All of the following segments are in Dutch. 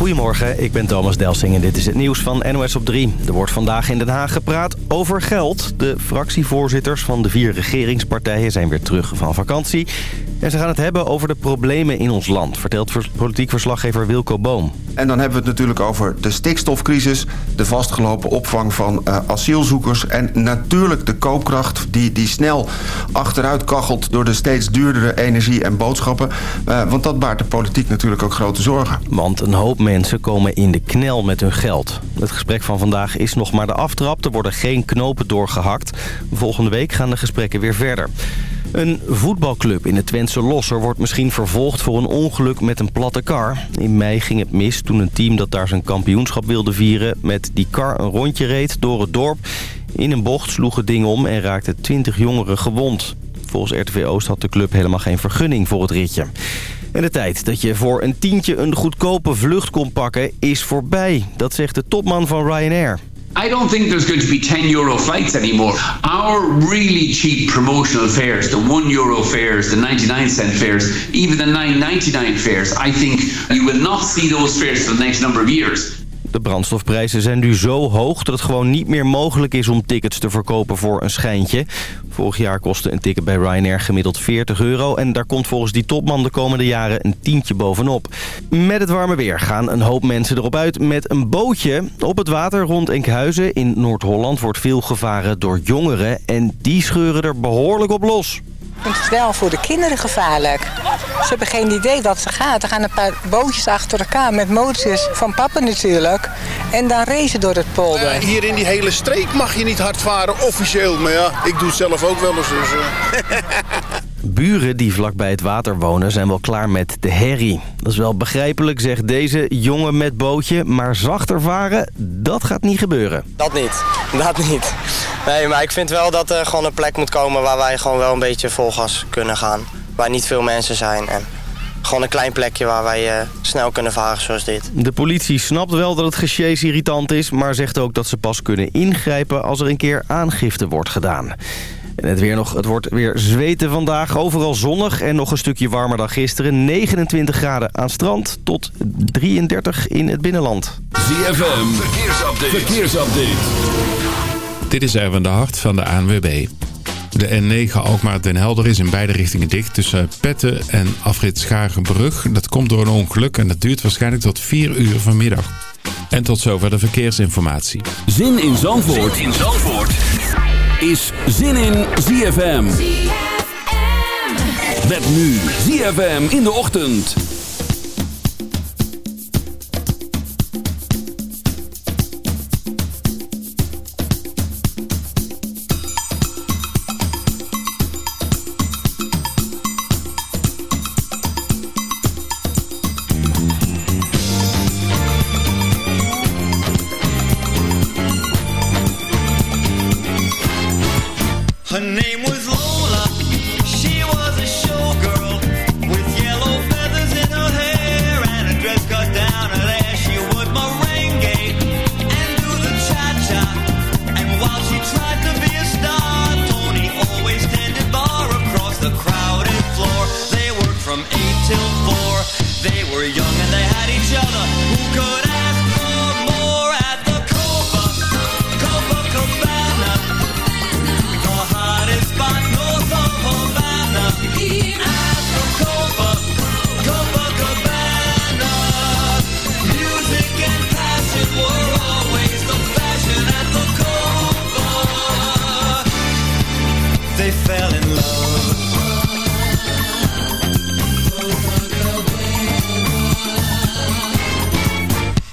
Goedemorgen, ik ben Thomas Delsing en dit is het nieuws van NOS op 3. Er wordt vandaag in Den Haag gepraat over geld. De fractievoorzitters van de vier regeringspartijen zijn weer terug van vakantie. En ze gaan het hebben over de problemen in ons land, vertelt politiek verslaggever Wilco Boom. En dan hebben we het natuurlijk over de stikstofcrisis, de vastgelopen opvang van uh, asielzoekers... en natuurlijk de koopkracht die, die snel achteruit kachelt door de steeds duurdere energie en boodschappen. Uh, want dat baart de politiek natuurlijk ook grote zorgen. Want een hoop mensen komen in de knel met hun geld. Het gesprek van vandaag is nog maar de aftrap. Er worden geen knopen doorgehakt. Volgende week gaan de gesprekken weer verder. Een voetbalclub in het Twentse Losser wordt misschien vervolgd voor een ongeluk met een platte kar. In mei ging het mis toen een team dat daar zijn kampioenschap wilde vieren... met die kar een rondje reed door het dorp. In een bocht sloeg het ding om en raakte 20 jongeren gewond. Volgens RTV Oost had de club helemaal geen vergunning voor het ritje. En de tijd dat je voor een tientje een goedkope vlucht kon pakken is voorbij. Dat zegt de topman van Ryanair. I don't think there's going to be 10 euro flights anymore. Our really cheap promotional fares, the 1 euro fares, the 99 cent fares, even the 9.99 fares, I think you will not see those fares for the next number of years. De brandstofprijzen zijn nu zo hoog dat het gewoon niet meer mogelijk is om tickets te verkopen voor een schijntje. Vorig jaar kostte een ticket bij Ryanair gemiddeld 40 euro en daar komt volgens die topman de komende jaren een tientje bovenop. Met het warme weer gaan een hoop mensen erop uit met een bootje. Op het water rond Enkhuizen in Noord-Holland wordt veel gevaren door jongeren en die scheuren er behoorlijk op los. Ik vind het wel voor de kinderen gevaarlijk. Ze hebben geen idee wat ze gaat. Er gaan een paar bootjes achter elkaar met motortjes van papa natuurlijk. En dan racen door het polder. Uh, hier in die hele streek mag je niet hard varen, officieel. Maar ja, ik doe het zelf ook wel eens. Dus, uh. Buren die vlakbij het water wonen zijn wel klaar met de herrie. Dat is wel begrijpelijk, zegt deze jongen met bootje. Maar zachter varen, dat gaat niet gebeuren. Dat niet, dat niet. Nee, maar ik vind wel dat er gewoon een plek moet komen... waar wij gewoon wel een beetje vol gas kunnen gaan. Waar niet veel mensen zijn en... Gewoon een klein plekje waar wij uh, snel kunnen varen zoals dit. De politie snapt wel dat het gesjees irritant is... maar zegt ook dat ze pas kunnen ingrijpen als er een keer aangifte wordt gedaan. En het, weer nog, het wordt weer zweten vandaag. Overal zonnig en nog een stukje warmer dan gisteren. 29 graden aan strand tot 33 in het binnenland. ZFM, verkeersupdate. verkeersupdate. Dit is Erwin de Hart van de ANWB. De N9 Alkmaar-Den Helder is in beide richtingen dicht tussen Petten en afrit Schagenbrug. Dat komt door een ongeluk en dat duurt waarschijnlijk tot 4 uur vanmiddag. En tot zover de verkeersinformatie. Zin in Zandvoort, zin in Zandvoort. is Zin in ZFM. ZFM. Met nu ZFM in de ochtend. at each other. Who could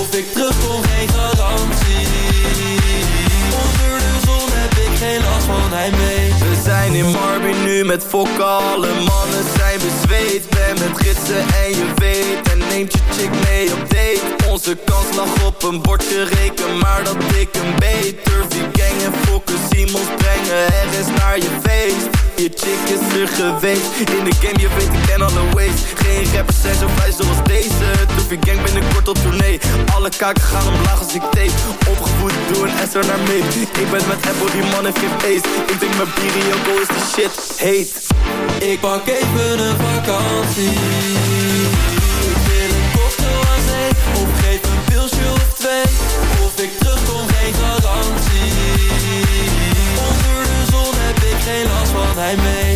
Of ik terugkom, geen garantie. Onder de zon heb ik geen last van heimwee We zijn in Marby nu met fokken Alle mannen zijn bezweet. Ben met gidsen en je weet En neemt je chick mee op date Onze kans lag op een bordje reken Maar dat ik een beter gang en fokken Simons brengen. Is naar je feest. Je chick is er geweest. In de game, je weet ik ken alle ways. Geen rappers zijn zo vrij zoals deze. Doofy gang binnenkort op tournee. Alle kaken gaan omlaag als ik tape. Opgevoed, doe een S er naar mee Ik ben met Apple, die man heeft geen ace Ik drink mijn bier, is de shit. Heet. Ik pak even een vakantie pilsje of twee Of ik terugkom, geen garantie. Onder de zon heb ik geen last van hij mee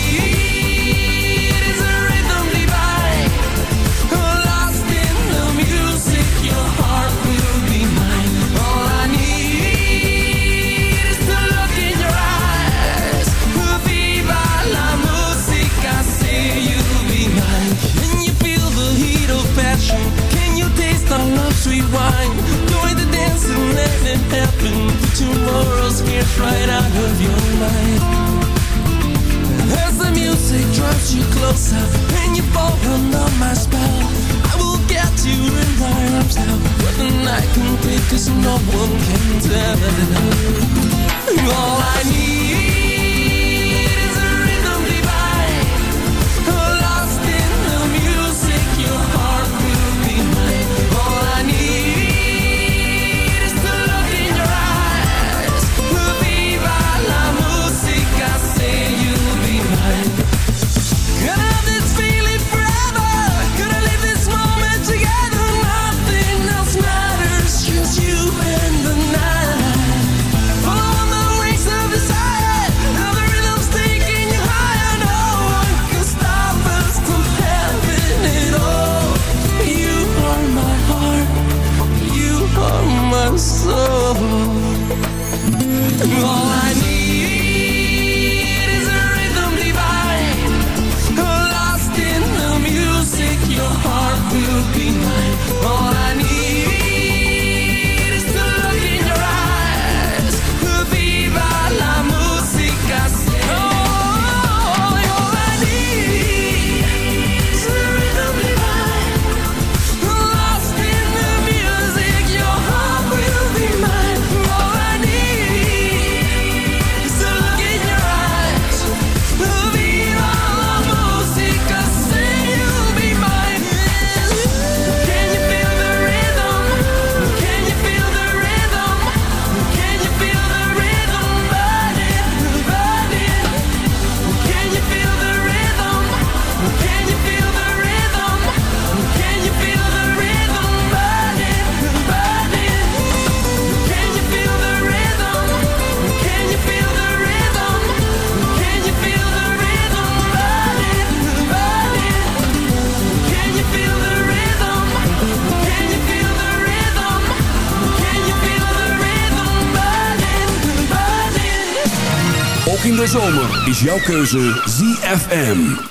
is jouw keuze ZFM.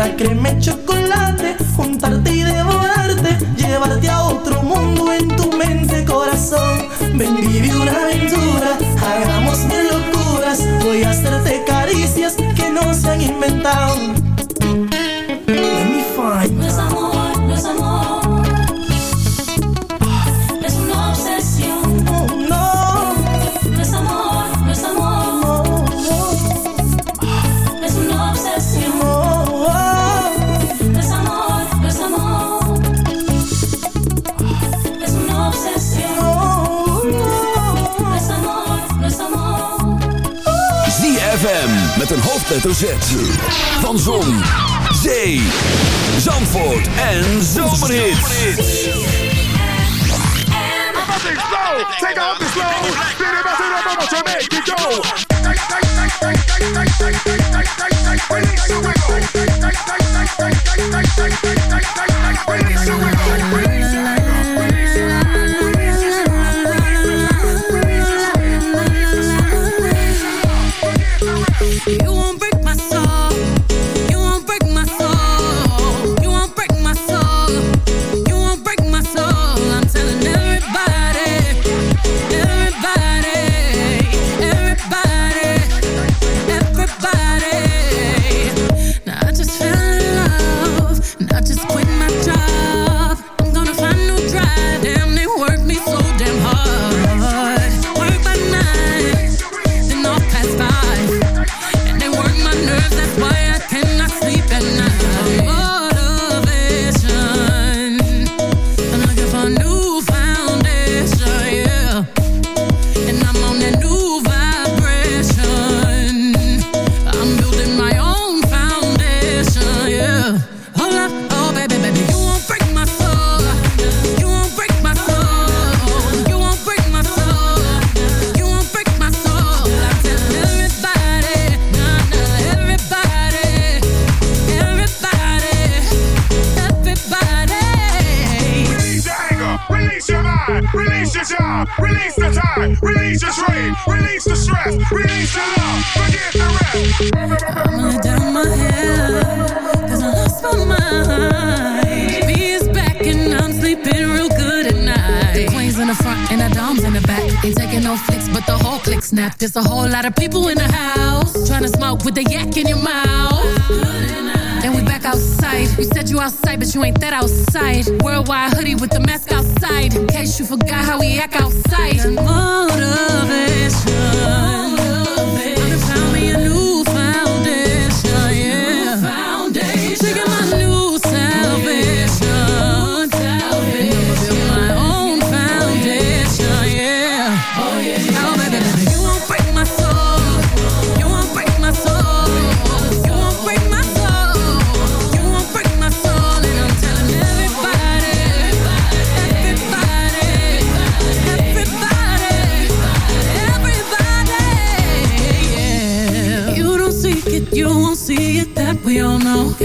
locura, créeme, yo hoofdletter Z. Van Zon, Zee, Zandvoort en Zomerhits. Take off the slow, did it mess it up, I'm gonna make it go. you ain't that outside. Worldwide hoodie with the mask outside. In case you forgot how we act outside.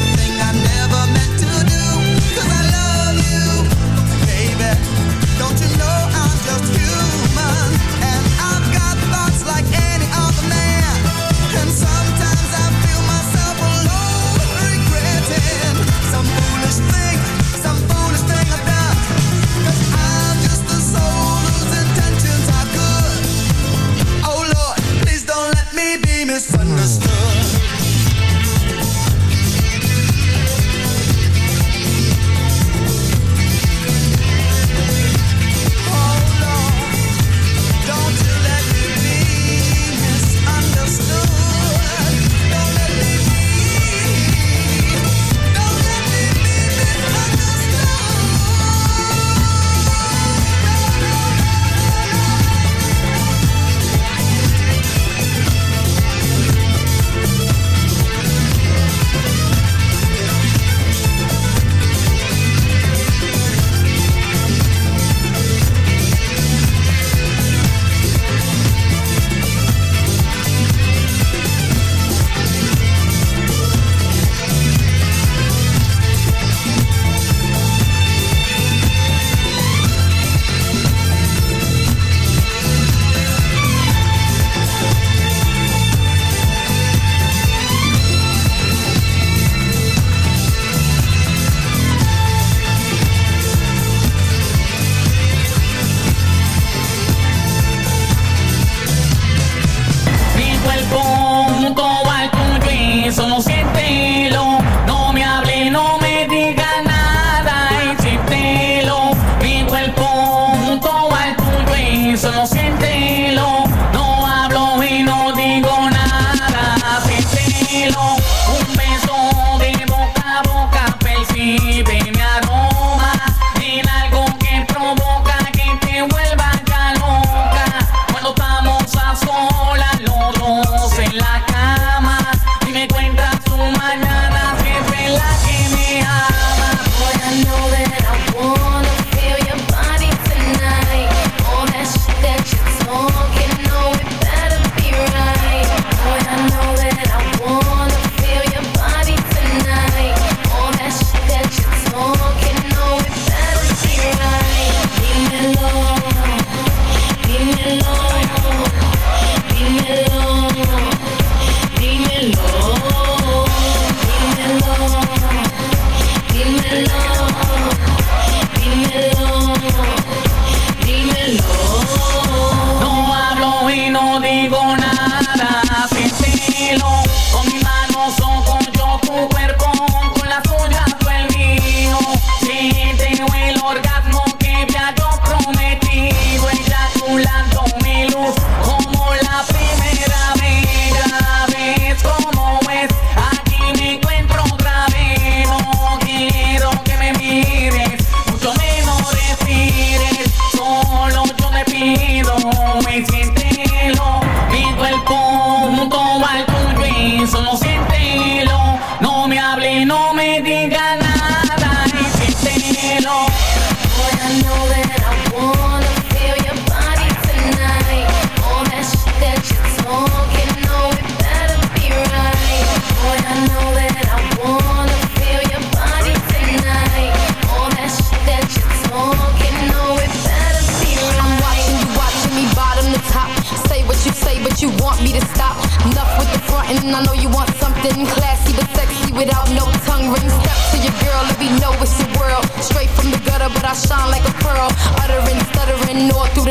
thing I know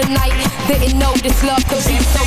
the. Didn't know this love could be so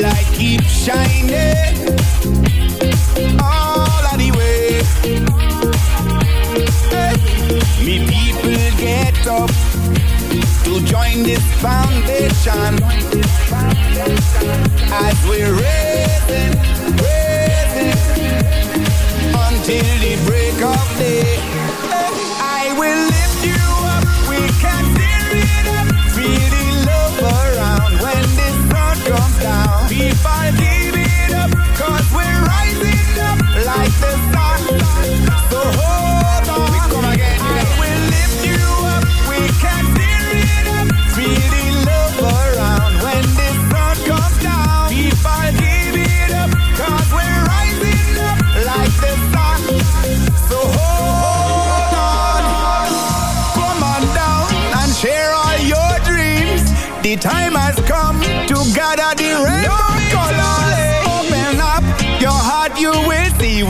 light keeps shining all of the way. Me people get up to join this foundation as we're raising, raising until the break.